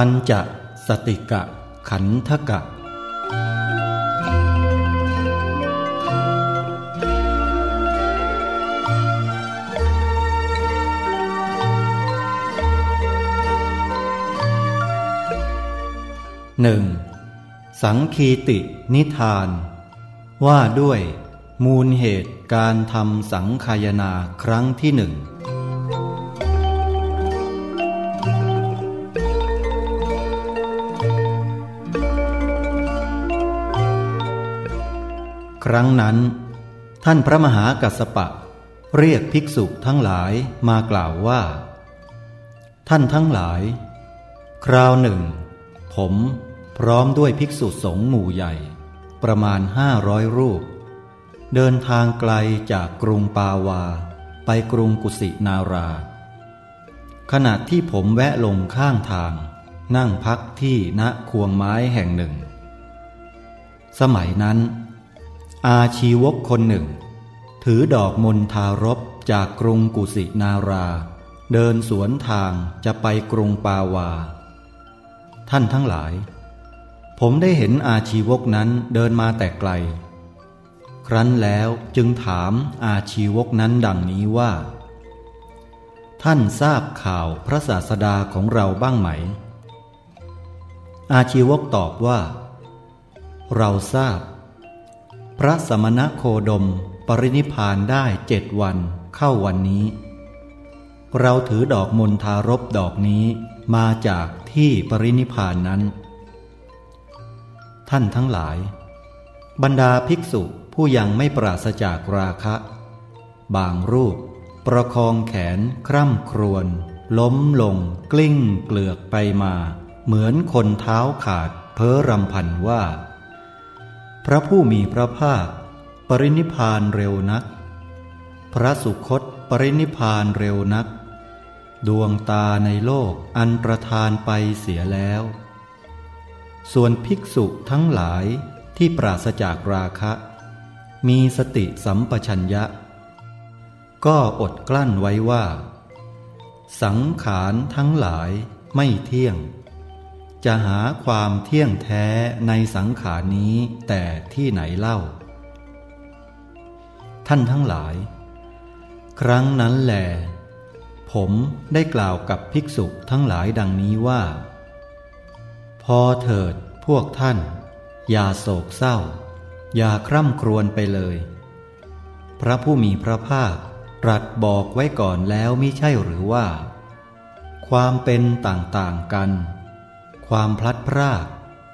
ปัญจสติกะ ขันธกะ หนึ่งสังคีตินิทาน ว่าด้วยมูลเหตุการทำสังคายนาครั้งที่หนึ่ง ครั้งนั้น ท่านพระมหากัสสปะ เรียกภิกษุทั้งหลายมากล่าวว่า ท่านทั้งหลาย คราวหนึ่ง ผมพร้อมด้วยภิกษุสงฆ์หมู่ใหญ่ ประมาณห้าร้อยรูป เดินทางไกลจากกรุงปาวา ไปกรุงกุสินารา ขณะที่ผมแวะลงข้างทาง นั่งพักที่ณควงไม้แห่งหนึ่ง สมัยนั้น อาชีวกคนหนึ่ง ถือดอกมณฑารบจากกรุงกุสินารา เดินสวนทางจะไปกรุงปาวา ท่านทั้งหลาย ผมได้เห็นอาชีวกนั้นเดินมาแต่ไกล ครั้นแล้วจึงถามอาชีวกนั้นดังนี้ว่า ท่านทราบข่าวพระศาสดาของเราบ้างไหม อาชีวกตอบว่า เราทราบ พระสมณโคดมปรินิพานได้เจ็ดวันเข้าวันนี้ เราถือดอกมณฑารบดอกนี้มาจากที่ปรินิพานนั้น ท่านทั้งหลาย บรรดาภิกษุผู้ยังไม่ปราศจากราคะ บางรูปประคองแขนคร่ำครวญล้มลงกลิ้งเกลือกไปมา เหมือนคนเท้าขาดเพ้อรำพันว่า พระผู้มีพระภาค ปรินิพานเร็วนัก พระสุคตปรินิพานเร็วนัก ดวงตาในโลกอันประทานไปเสียแล้ว ส่วนภิกษุทั้งหลายที่ปราศจากราคะ มีสติสัมปชัญญะ ก็อดกลั้นไว้ว่า สังขารทั้งหลายไม่เที่ยง จะหาความเที่ยงแท้ในสังขารนี้แต่ที่ไหนเล่า ท่านทั้งหลาย ครั้งนั้นแหลผมได้กล่าวกับภิกษุทั้งหลายดังนี้ว่า พอเถิดพวกท่าน อย่าโศกเศร้า อย่าคร่ำครวญไปเลย พระผู้มีพระภาคตรัสบอกไว้ก่อนแล้วมิใช่หรือว่า ความเป็นต่างๆกัน ความพลัดพราก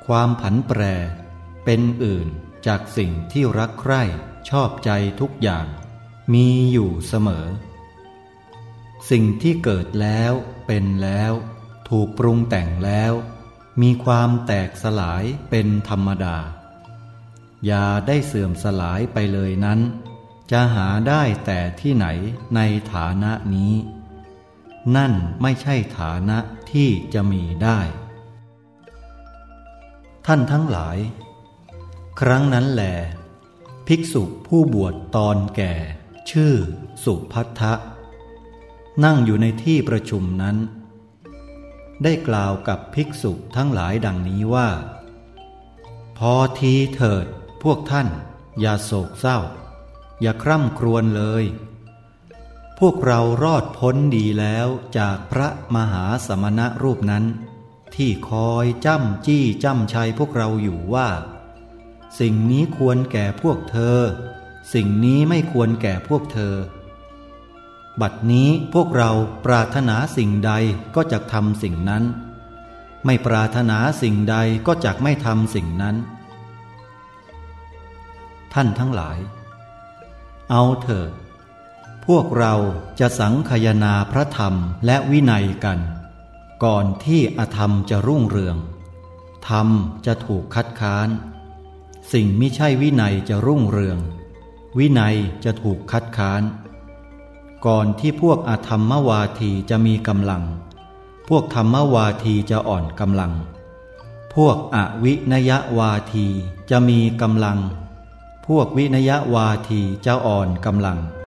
ความผันแปร เป็นอื่นจากสิ่งที่รักใคร่ชอบใจทุกอย่าง มีอยู่เสมอ สิ่งที่เกิดแล้วเป็นแล้ว ถูกปรุงแต่งแล้ว มีความแตกสลายเป็นธรรมดา อย่าได้เสื่อมสลายไปเลยนั้น จะหาได้แต่ที่ไหนในฐานะนี้ นั่นไม่ใช่ฐานะที่จะมีได้ ท่านทั้งหลาย ครั้งนั้นแหลภิกษุผู้บวชตอนแก่ ชื่อสุพัทธะ นั่งอยู่ในที่ประชุมนั้น ได้กล่าวกับภิกษุทั้งหลายดังนี้ว่า พอทีเถิดพวกท่าน อย่าโศกเศร้า อย่าคร่ำครวญเลย พวกเรารอดพ้นดีแล้วจากพระมหาสมณะรูปนั้น ที่คอยจ้ำจี้จ้ำชัยพวกเราอยู่ว่า สิ่งนี้ควรแก่พวกเธอ สิ่งนี้ไม่ควรแก่พวกเธอ บัดนี้พวกเราปรารถนาสิ่งใดก็จะทำสิ่งนั้น ไม่ปรารถนาสิ่งใดก็จะไม่ทำสิ่งนั้น ท่านทั้งหลาย เอาเถิดพวกเราจะสังคยนาพระธรรมและวินัยกัน ก่อนที่อธรรมจะรุ่งเรือง ธรรมจะถูกคัดค้าน สิ่งไม่ใช่วินัยจะรุ่งเรือง วินัยจะถูกคัดค้าน ก่อนที่พวกอธรรมวาทีจะมีกำลัง พวกธรรมวาทีจะอ่อนกำลัง พวกอวินยวาทีจะมีกำลัง พวกวินยวาทีจะอ่อนกำลัง